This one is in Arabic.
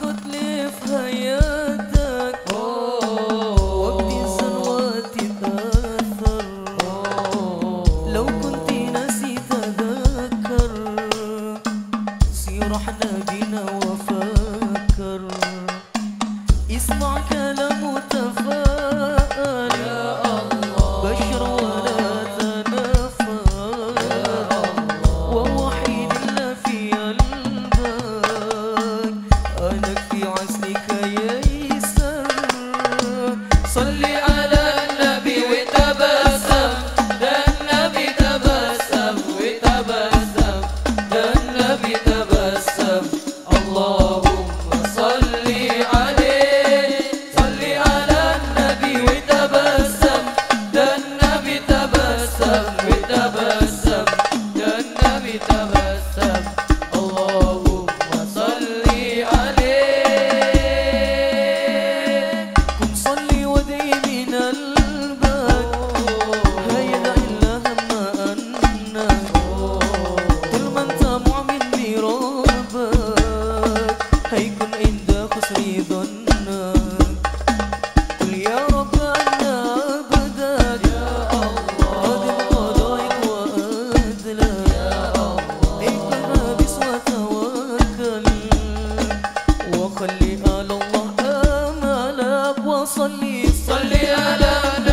كتلي في هيا Yeah. صلي صلي على نبينا